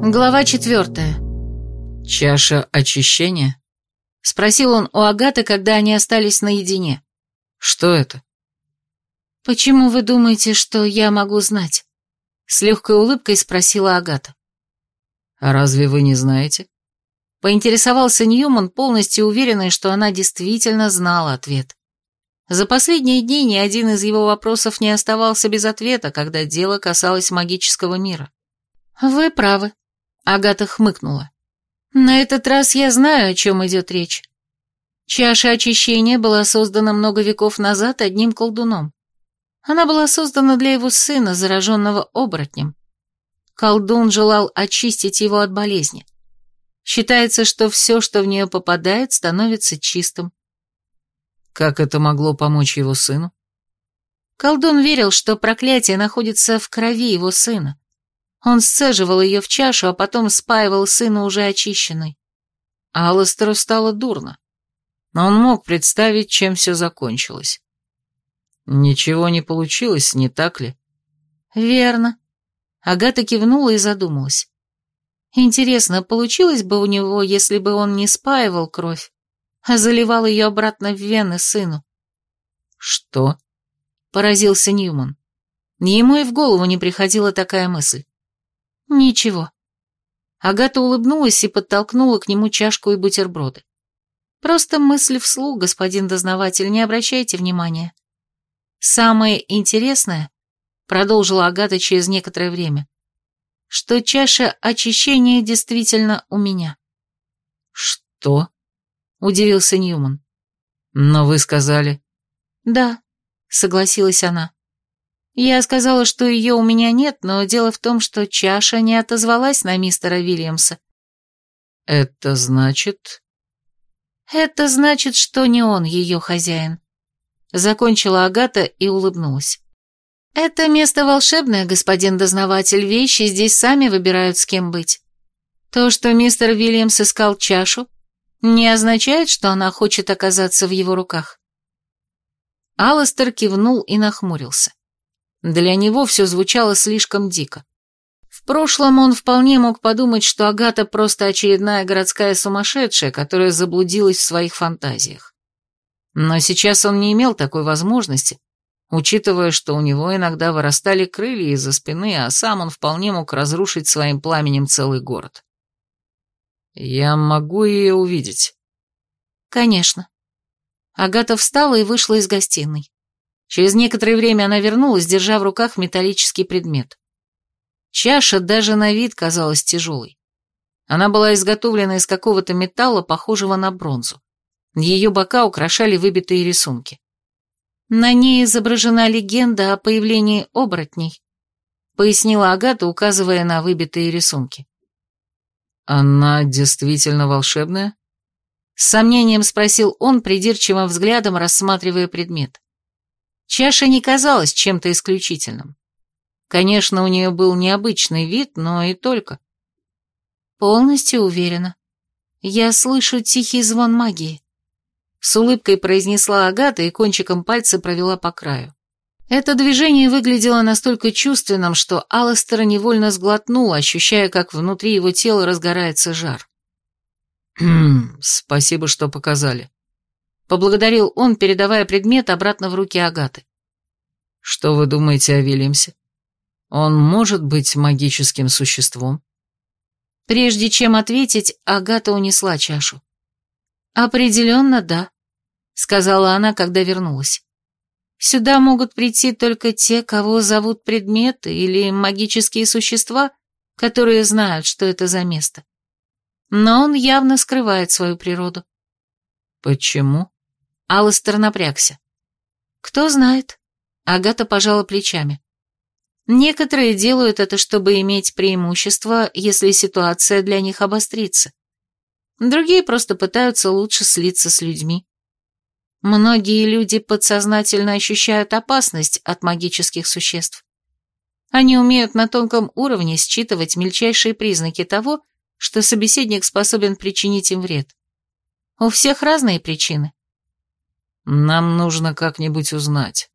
Глава четвертая. «Чаша очищения?» — спросил он у Агаты, когда они остались наедине. «Что это?» «Почему вы думаете, что я могу знать?» — с легкой улыбкой спросила Агата. «А разве вы не знаете?» Поинтересовался Ньюман, полностью уверенный, что она действительно знала ответ. За последние дни ни один из его вопросов не оставался без ответа, когда дело касалось магического мира. «Вы правы», — Агата хмыкнула. «На этот раз я знаю, о чем идет речь. Чаша очищения была создана много веков назад одним колдуном. Она была создана для его сына, зараженного оборотнем. Колдун желал очистить его от болезни. Считается, что все, что в нее попадает, становится чистым. Как это могло помочь его сыну? Колдун верил, что проклятие находится в крови его сына. Он сцеживал ее в чашу, а потом спаивал сына уже очищенной. Алластеру стало дурно. Но он мог представить, чем все закончилось. Ничего не получилось, не так ли? Верно. Агата кивнула и задумалась. Интересно, получилось бы у него, если бы он не спаивал кровь, а заливал ее обратно в вены сыну? Что? Поразился Ньюман. Ему и в голову не приходила такая мысль. Ничего. Агата улыбнулась и подтолкнула к нему чашку и бутерброды. Просто мысль вслух, господин дознаватель, не обращайте внимания. Самое интересное, продолжила Агата через некоторое время, что чаша очищения действительно у меня. Что? Удивился Ньюман. Но вы сказали... Да, согласилась она. Я сказала, что ее у меня нет, но дело в том, что чаша не отозвалась на мистера Вильямса. Это значит... Это значит, что не он ее хозяин. Закончила Агата и улыбнулась. «Это место волшебное, господин дознаватель, вещи здесь сами выбирают, с кем быть. То, что мистер Вильямс искал чашу, не означает, что она хочет оказаться в его руках». Алластер кивнул и нахмурился. Для него все звучало слишком дико. В прошлом он вполне мог подумать, что Агата просто очередная городская сумасшедшая, которая заблудилась в своих фантазиях. Но сейчас он не имел такой возможности, учитывая, что у него иногда вырастали крылья из-за спины, а сам он вполне мог разрушить своим пламенем целый город. «Я могу ее увидеть?» «Конечно». Агата встала и вышла из гостиной. Через некоторое время она вернулась, держа в руках металлический предмет. Чаша даже на вид казалась тяжелой. Она была изготовлена из какого-то металла, похожего на бронзу. Ее бока украшали выбитые рисунки. На ней изображена легенда о появлении оборотней, пояснила Агата, указывая на выбитые рисунки. Она действительно волшебная? С сомнением спросил он, придирчивым взглядом рассматривая предмет. Чаша не казалась чем-то исключительным. Конечно, у нее был необычный вид, но и только. Полностью уверена. Я слышу тихий звон магии. С улыбкой произнесла Агата и кончиком пальца провела по краю. Это движение выглядело настолько чувственным, что Алластер невольно сглотнул, ощущая, как внутри его тела разгорается жар. «Хм, спасибо, что показали», — поблагодарил он, передавая предмет обратно в руки Агаты. «Что вы думаете о Вильямсе? Он может быть магическим существом?» Прежде чем ответить, Агата унесла чашу. «Определенно, да», — сказала она, когда вернулась. «Сюда могут прийти только те, кого зовут предметы или магические существа, которые знают, что это за место. Но он явно скрывает свою природу». «Почему?» Алластер напрягся. «Кто знает?» Агата пожала плечами. «Некоторые делают это, чтобы иметь преимущество, если ситуация для них обострится. Другие просто пытаются лучше слиться с людьми. Многие люди подсознательно ощущают опасность от магических существ. Они умеют на тонком уровне считывать мельчайшие признаки того, что собеседник способен причинить им вред. У всех разные причины. Нам нужно как-нибудь узнать.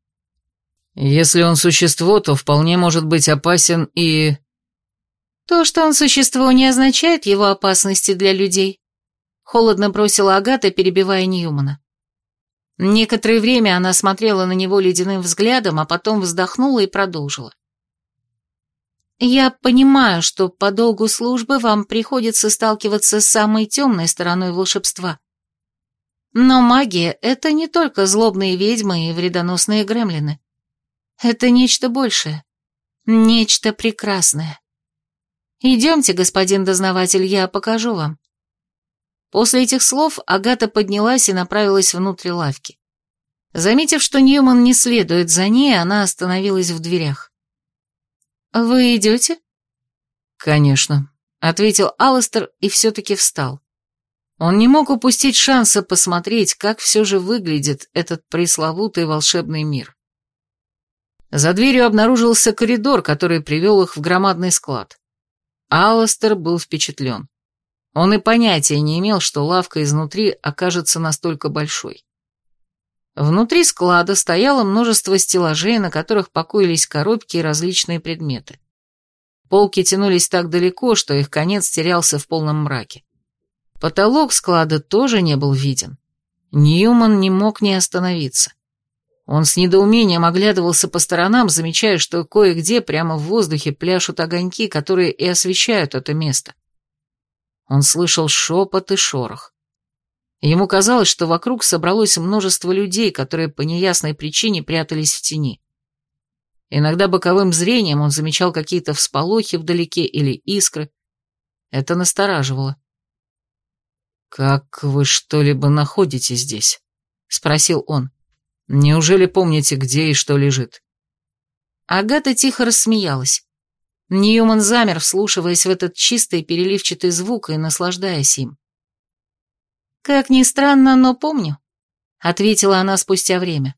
Если он существо, то вполне может быть опасен и... То, что он существо, не означает его опасности для людей. Холодно бросила Агата, перебивая Ньюмана. Некоторое время она смотрела на него ледяным взглядом, а потом вздохнула и продолжила. «Я понимаю, что по долгу службы вам приходится сталкиваться с самой темной стороной волшебства. Но магия — это не только злобные ведьмы и вредоносные гремлины. Это нечто большее, нечто прекрасное. Идемте, господин дознаватель, я покажу вам». После этих слов Агата поднялась и направилась внутрь лавки. Заметив, что Ньюман не следует за ней, она остановилась в дверях. «Вы идете?» «Конечно», — ответил Алластер и все-таки встал. Он не мог упустить шанса посмотреть, как все же выглядит этот пресловутый волшебный мир. За дверью обнаружился коридор, который привел их в громадный склад. Алластер был впечатлен. Он и понятия не имел, что лавка изнутри окажется настолько большой. Внутри склада стояло множество стеллажей, на которых покоились коробки и различные предметы. Полки тянулись так далеко, что их конец терялся в полном мраке. Потолок склада тоже не был виден. Ньюман не мог не остановиться. Он с недоумением оглядывался по сторонам, замечая, что кое-где прямо в воздухе пляшут огоньки, которые и освещают это место. Он слышал шепот и шорох. Ему казалось, что вокруг собралось множество людей, которые по неясной причине прятались в тени. Иногда боковым зрением он замечал какие-то всполохи вдалеке или искры. Это настораживало. «Как вы что-либо находите здесь?» — спросил он. «Неужели помните, где и что лежит?» Агата тихо рассмеялась. Ньюман замер, вслушиваясь в этот чистый переливчатый звук и наслаждаясь им. «Как ни странно, но помню», — ответила она спустя время.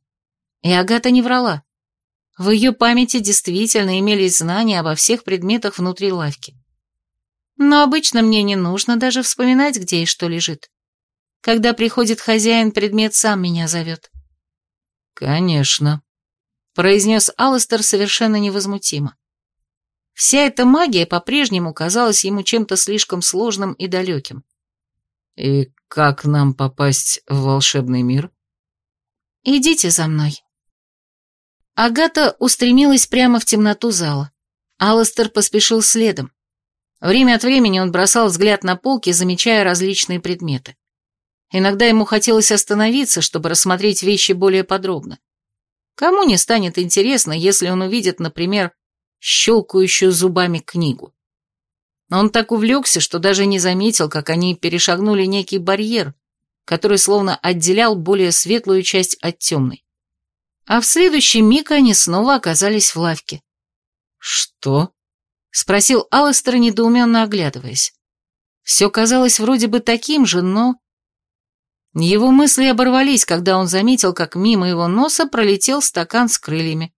И Агата не врала. В ее памяти действительно имелись знания обо всех предметах внутри лавки. Но обычно мне не нужно даже вспоминать, где и что лежит. Когда приходит хозяин, предмет сам меня зовет. «Конечно», — произнес Алластер совершенно невозмутимо. Вся эта магия по-прежнему казалась ему чем-то слишком сложным и далеким. «И как нам попасть в волшебный мир?» «Идите за мной». Агата устремилась прямо в темноту зала. Алластер поспешил следом. Время от времени он бросал взгляд на полки, замечая различные предметы. Иногда ему хотелось остановиться, чтобы рассмотреть вещи более подробно. Кому не станет интересно, если он увидит, например, щелкающую зубами книгу. Он так увлекся, что даже не заметил, как они перешагнули некий барьер, который словно отделял более светлую часть от темной. А в следующий миг они снова оказались в лавке. «Что?» — спросил Алластер, недоуменно оглядываясь. Все казалось вроде бы таким же, но... Его мысли оборвались, когда он заметил, как мимо его носа пролетел стакан с крыльями.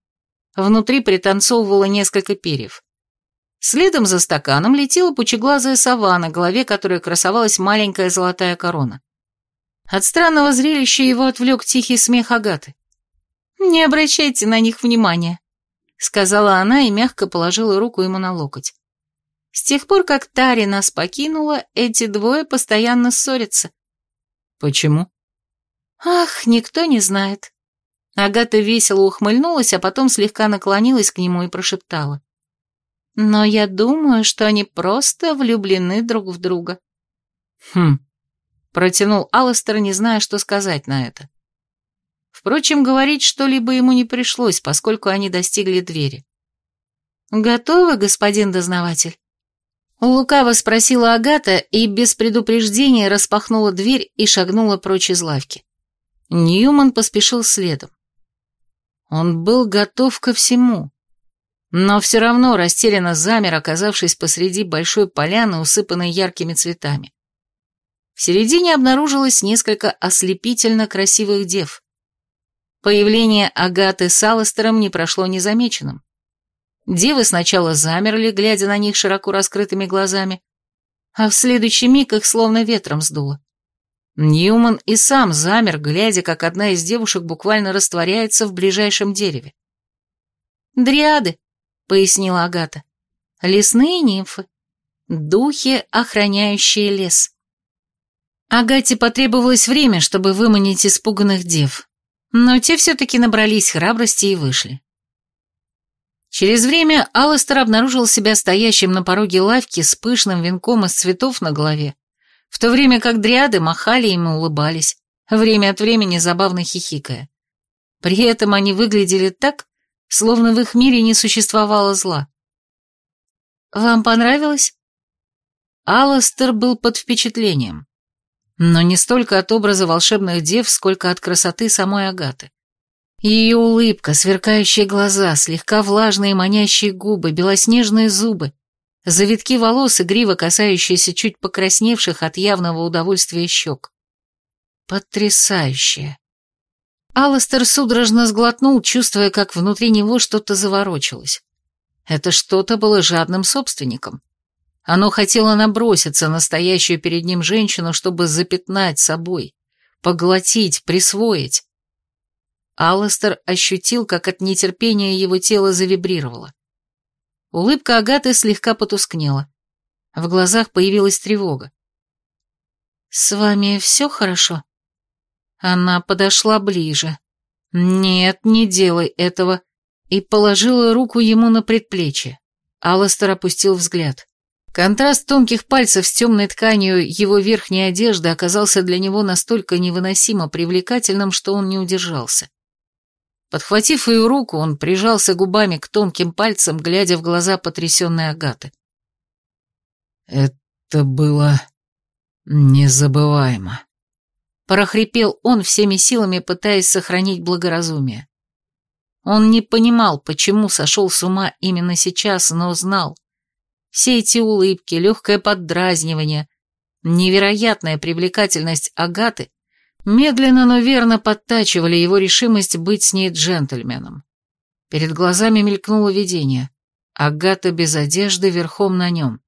Внутри пританцовывало несколько перьев. Следом за стаканом летела пучеглазая сова, на голове которой красовалась маленькая золотая корона. От странного зрелища его отвлек тихий смех Агаты. «Не обращайте на них внимания», — сказала она и мягко положила руку ему на локоть. «С тех пор, как Тари нас покинула, эти двое постоянно ссорятся». «Почему?» «Ах, никто не знает. Агата весело ухмыльнулась, а потом слегка наклонилась к нему и прошептала. «Но я думаю, что они просто влюблены друг в друга». «Хм», — протянул Алластер, не зная, что сказать на это. Впрочем, говорить что-либо ему не пришлось, поскольку они достигли двери. «Готовы, господин дознаватель?» Лукаво спросила Агата и без предупреждения распахнула дверь и шагнула прочь из лавки. Ньюман поспешил следом. Он был готов ко всему. Но все равно растерянно замер, оказавшись посреди большой поляны, усыпанной яркими цветами. В середине обнаружилось несколько ослепительно красивых дев. Появление Агаты с Алластером не прошло незамеченным. Девы сначала замерли, глядя на них широко раскрытыми глазами, а в следующий миг их словно ветром сдуло. Ньюман и сам замер, глядя, как одна из девушек буквально растворяется в ближайшем дереве. «Дриады», — пояснила Агата. «Лесные нимфы. Духи, охраняющие лес. Агате потребовалось время, чтобы выманить испуганных дев, но те все-таки набрались храбрости и вышли. Через время Алластер обнаружил себя стоящим на пороге лавки с пышным венком из цветов на голове, в то время как дриады махали им и улыбались, время от времени забавно хихикая. При этом они выглядели так, словно в их мире не существовало зла. «Вам понравилось?» Алластер был под впечатлением. Но не столько от образа волшебных дев, сколько от красоты самой Агаты. Ее улыбка, сверкающие глаза, слегка влажные манящие губы, белоснежные зубы, завитки волос и грива, касающиеся чуть покрасневших от явного удовольствия щек. Потрясающе. Алластер судорожно сглотнул, чувствуя, как внутри него что-то заворочилось. Это что-то было жадным собственником. Оно хотело наброситься на стоящую перед ним женщину, чтобы запятнать собой, поглотить, присвоить. Алластер ощутил, как от нетерпения его тело завибрировало. Улыбка Агаты слегка потускнела. В глазах появилась тревога. «С вами все хорошо?» Она подошла ближе. «Нет, не делай этого», и положила руку ему на предплечье. Алластер опустил взгляд. Контраст тонких пальцев с темной тканью его верхней одежды оказался для него настолько невыносимо привлекательным, что он не удержался. Подхватив ее руку, он прижался губами к тонким пальцам, глядя в глаза потрясенной Агаты. «Это было незабываемо», — прохрипел он всеми силами, пытаясь сохранить благоразумие. Он не понимал, почему сошел с ума именно сейчас, но знал. Все эти улыбки, легкое поддразнивание, невероятная привлекательность Агаты медленно, но верно подтачивали его решимость быть с ней джентльменом. Перед глазами мелькнуло видение. Агата без одежды верхом на нем.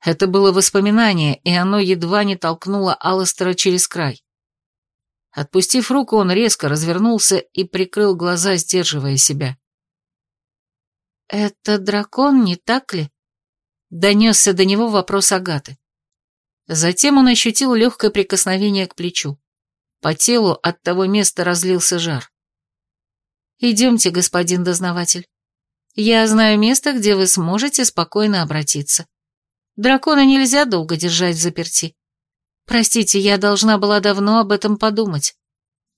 Это было воспоминание, и оно едва не толкнуло Алластера через край. Отпустив руку, он резко развернулся и прикрыл глаза, сдерживая себя. «Это дракон, не так ли?» Донесся до него вопрос Агаты. Затем он ощутил легкое прикосновение к плечу. По телу от того места разлился жар. «Идемте, господин дознаватель. Я знаю место, где вы сможете спокойно обратиться. Дракона нельзя долго держать в заперти. Простите, я должна была давно об этом подумать».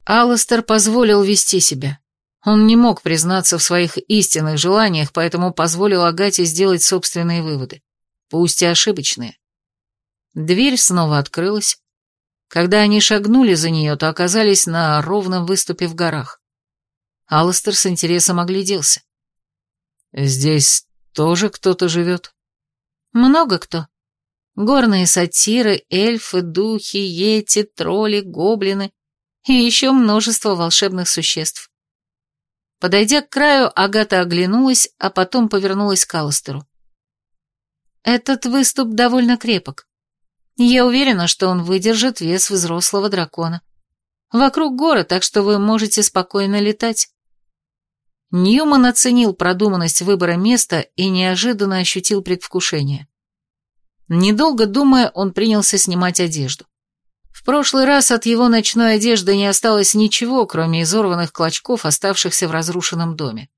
Алластер позволил вести себя. Он не мог признаться в своих истинных желаниях, поэтому позволил Агате сделать собственные выводы, пусть и ошибочные. Дверь снова открылась, когда они шагнули за нее, то оказались на ровном выступе в горах. Алластер с интересом огляделся. «Здесь тоже кто-то живет?» «Много кто. Горные сатиры, эльфы, духи, йети, тролли, гоблины и еще множество волшебных существ». Подойдя к краю, Агата оглянулась, а потом повернулась к Алластеру. «Этот выступ довольно крепок. Я уверена, что он выдержит вес взрослого дракона. Вокруг горы, так что вы можете спокойно летать. Ньюман оценил продуманность выбора места и неожиданно ощутил предвкушение. Недолго думая, он принялся снимать одежду. В прошлый раз от его ночной одежды не осталось ничего, кроме изорванных клочков, оставшихся в разрушенном доме.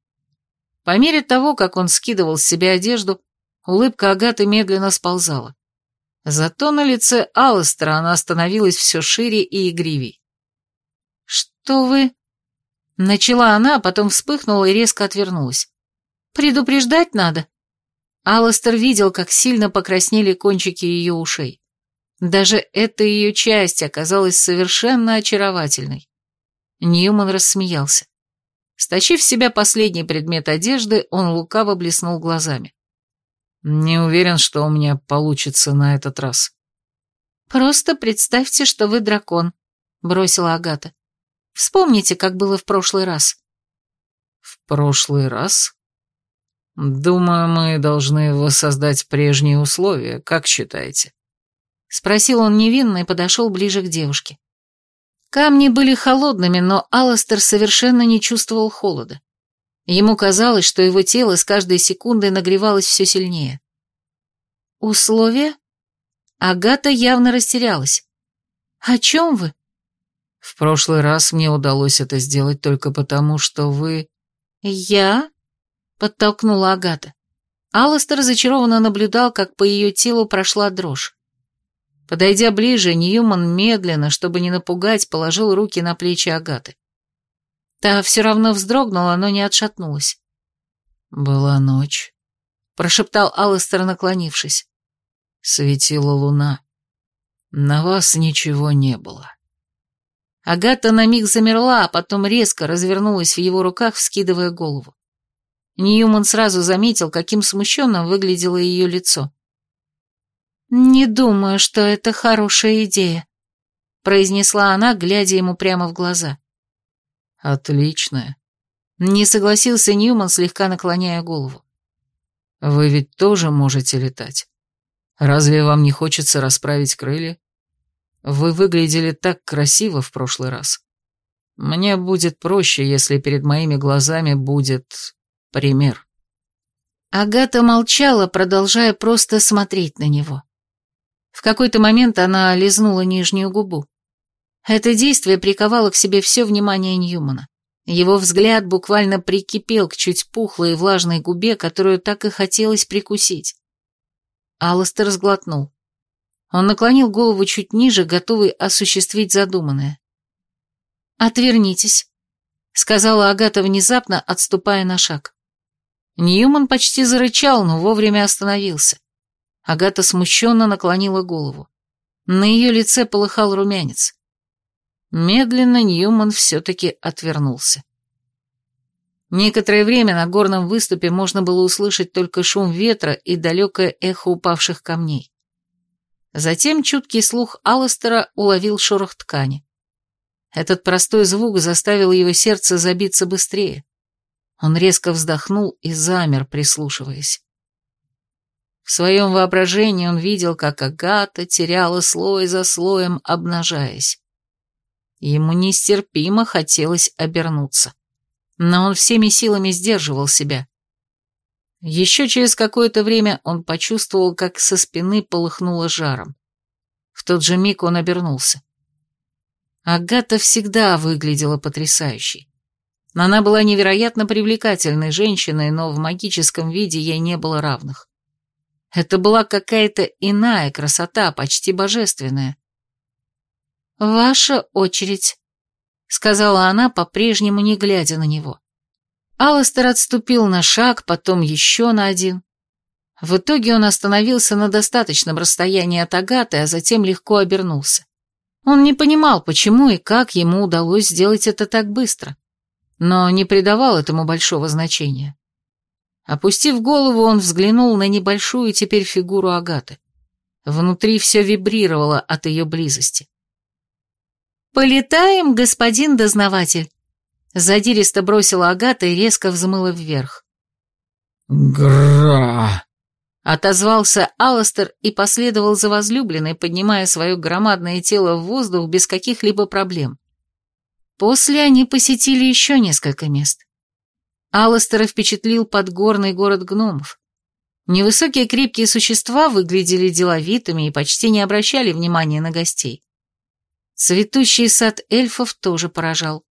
По мере того, как он скидывал с себя одежду, улыбка Агаты медленно сползала. Зато на лице Алластера она становилась все шире и игривей. «Что вы...» Начала она, а потом вспыхнула и резко отвернулась. «Предупреждать надо?» Алластер видел, как сильно покраснели кончики ее ушей. Даже эта ее часть оказалась совершенно очаровательной. Ньюман рассмеялся. Стащив с себя последний предмет одежды, он лукаво блеснул глазами. Не уверен, что у меня получится на этот раз. Просто представьте, что вы дракон, бросила Агата. Вспомните, как было в прошлый раз. В прошлый раз? Думаю, мы должны воссоздать прежние условия, как считаете? Спросил он невинно и подошел ближе к девушке. Камни были холодными, но Аластер совершенно не чувствовал холода. Ему казалось, что его тело с каждой секундой нагревалось все сильнее. условия?» Агата явно растерялась. «О чем вы?» «В прошлый раз мне удалось это сделать только потому, что вы...» «Я?» — подтолкнула Агата. Алластер разочарованно наблюдал, как по ее телу прошла дрожь. Подойдя ближе, Ньюман медленно, чтобы не напугать, положил руки на плечи Агаты. Та все равно вздрогнула, но не отшатнулась. «Была ночь», — прошептал Алластер, наклонившись. «Светила луна. На вас ничего не было». Агата на миг замерла, а потом резко развернулась в его руках, вскидывая голову. Ньюман сразу заметил, каким смущенным выглядело ее лицо. «Не думаю, что это хорошая идея», — произнесла она, глядя ему прямо в глаза. «Отличная», — не согласился Ньюман, слегка наклоняя голову. «Вы ведь тоже можете летать. Разве вам не хочется расправить крылья? Вы выглядели так красиво в прошлый раз. Мне будет проще, если перед моими глазами будет пример». Агата молчала, продолжая просто смотреть на него. В какой-то момент она лизнула нижнюю губу. Это действие приковало к себе все внимание Ньюмана. Его взгляд буквально прикипел к чуть пухлой и влажной губе, которую так и хотелось прикусить. Алластер сглотнул. Он наклонил голову чуть ниже, готовый осуществить задуманное. «Отвернитесь», — сказала Агата внезапно, отступая на шаг. Ньюман почти зарычал, но вовремя остановился. Агата смущенно наклонила голову. На ее лице полыхал румянец. Медленно Ньюман все-таки отвернулся. Некоторое время на горном выступе можно было услышать только шум ветра и далекое эхо упавших камней. Затем чуткий слух Алластера уловил шорох ткани. Этот простой звук заставил его сердце забиться быстрее. Он резко вздохнул и замер, прислушиваясь. В своем воображении он видел, как Агата теряла слой за слоем, обнажаясь. Ему нестерпимо хотелось обернуться. Но он всеми силами сдерживал себя. Еще через какое-то время он почувствовал, как со спины полыхнуло жаром. В тот же миг он обернулся. Агата всегда выглядела потрясающей. Она была невероятно привлекательной женщиной, но в магическом виде ей не было равных. Это была какая-то иная красота, почти божественная. «Ваша очередь», — сказала она, по-прежнему не глядя на него. Алластер отступил на шаг, потом еще на один. В итоге он остановился на достаточном расстоянии от Агаты, а затем легко обернулся. Он не понимал, почему и как ему удалось сделать это так быстро, но не придавал этому большого значения. Опустив голову, он взглянул на небольшую теперь фигуру Агаты. Внутри все вибрировало от ее близости. «Полетаем, господин дознаватель!» Задиристо бросила Агата и резко взмыла вверх. «Гра!» Отозвался Алластер и последовал за возлюбленной, поднимая свое громадное тело в воздух без каких-либо проблем. После они посетили еще несколько мест. Алластера впечатлил подгорный город гномов. Невысокие крепкие существа выглядели деловитыми и почти не обращали внимания на гостей. Цветущий сад эльфов тоже поражал.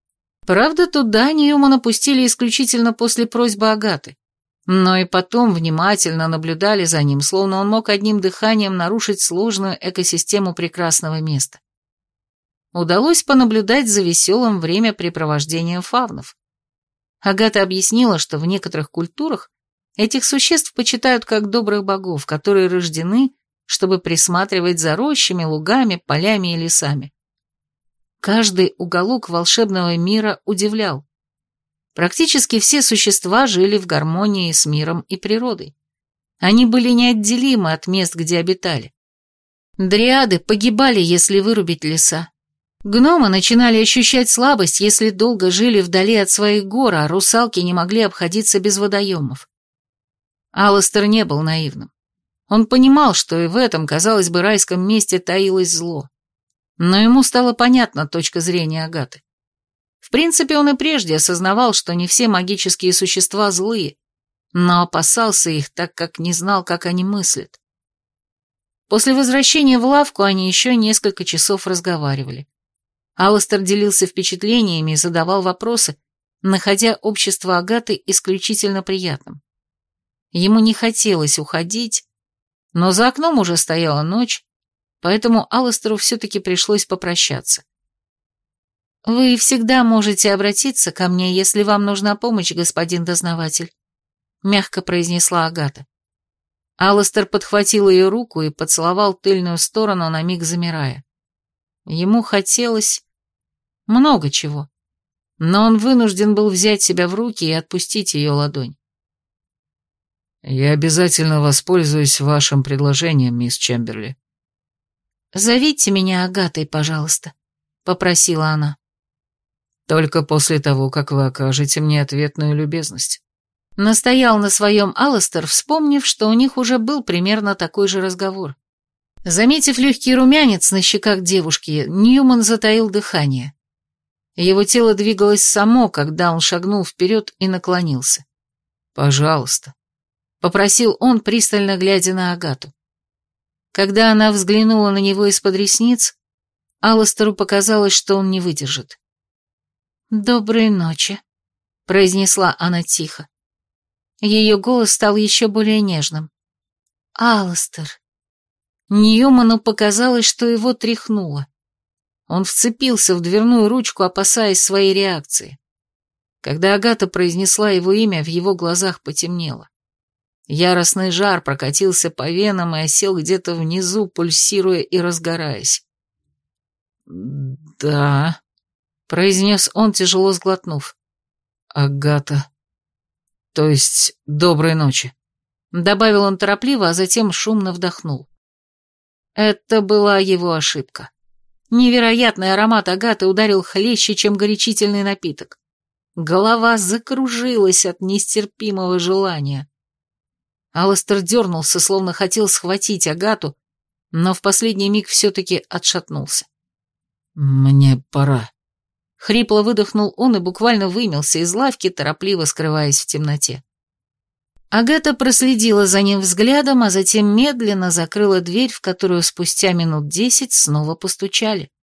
Правда, туда Ньюмана пустили исключительно после просьбы Агаты. Но и потом внимательно наблюдали за ним, словно он мог одним дыханием нарушить сложную экосистему прекрасного места. Удалось понаблюдать за веселым времяпрепровождением фавнов. Агата объяснила, что в некоторых культурах этих существ почитают как добрых богов, которые рождены, чтобы присматривать за рощами, лугами, полями и лесами. Каждый уголок волшебного мира удивлял. Практически все существа жили в гармонии с миром и природой. Они были неотделимы от мест, где обитали. Дриады погибали, если вырубить леса. Гномы начинали ощущать слабость, если долго жили вдали от своих гор, а русалки не могли обходиться без водоемов. Алластер не был наивным. Он понимал, что и в этом, казалось бы, райском месте таилось зло. Но ему стала понятна точка зрения Агаты. В принципе, он и прежде осознавал, что не все магические существа злые, но опасался их, так как не знал, как они мыслят. После возвращения в лавку они еще несколько часов разговаривали. Алластер делился впечатлениями и задавал вопросы, находя общество Агаты исключительно приятным. Ему не хотелось уходить, но за окном уже стояла ночь, поэтому Алластеру все-таки пришлось попрощаться. «Вы всегда можете обратиться ко мне, если вам нужна помощь, господин дознаватель», — мягко произнесла Агата. Алластер подхватил ее руку и поцеловал тыльную сторону, на миг замирая. Ему хотелось много чего, но он вынужден был взять себя в руки и отпустить ее ладонь. «Я обязательно воспользуюсь вашим предложением, мисс Чемберли». «Зовите меня Агатой, пожалуйста», — попросила она. «Только после того, как вы окажете мне ответную любезность». Настоял на своем Алластер, вспомнив, что у них уже был примерно такой же разговор. Заметив легкий румянец на щеках девушки, Ньюман затаил дыхание. Его тело двигалось само, когда он шагнул вперед и наклонился. «Пожалуйста», — попросил он, пристально глядя на Агату. Когда она взглянула на него из-под ресниц, Алластеру показалось, что он не выдержит. «Доброй ночи», — произнесла она тихо. Ее голос стал еще более нежным. «Алластер». Ньюману показалось, что его тряхнуло. Он вцепился в дверную ручку, опасаясь своей реакции. Когда Агата произнесла его имя, в его глазах потемнело. Яростный жар прокатился по венам и осел где-то внизу, пульсируя и разгораясь. «Да», — произнес он, тяжело сглотнув. «Агата», то есть, доброй ночи. Добавил он торопливо, а затем шумно вдохнул. Это была его ошибка. Невероятный аромат агаты ударил хлеще, чем горячительный напиток. Голова закружилась от нестерпимого желания. Алластер дернулся, словно хотел схватить агату, но в последний миг все-таки отшатнулся. «Мне пора», Хрипло выдохнул он и буквально вымелся из лавки, торопливо скрываясь в темноте. Агата проследила за ним взглядом, а затем медленно закрыла дверь, в которую спустя минут десять снова постучали.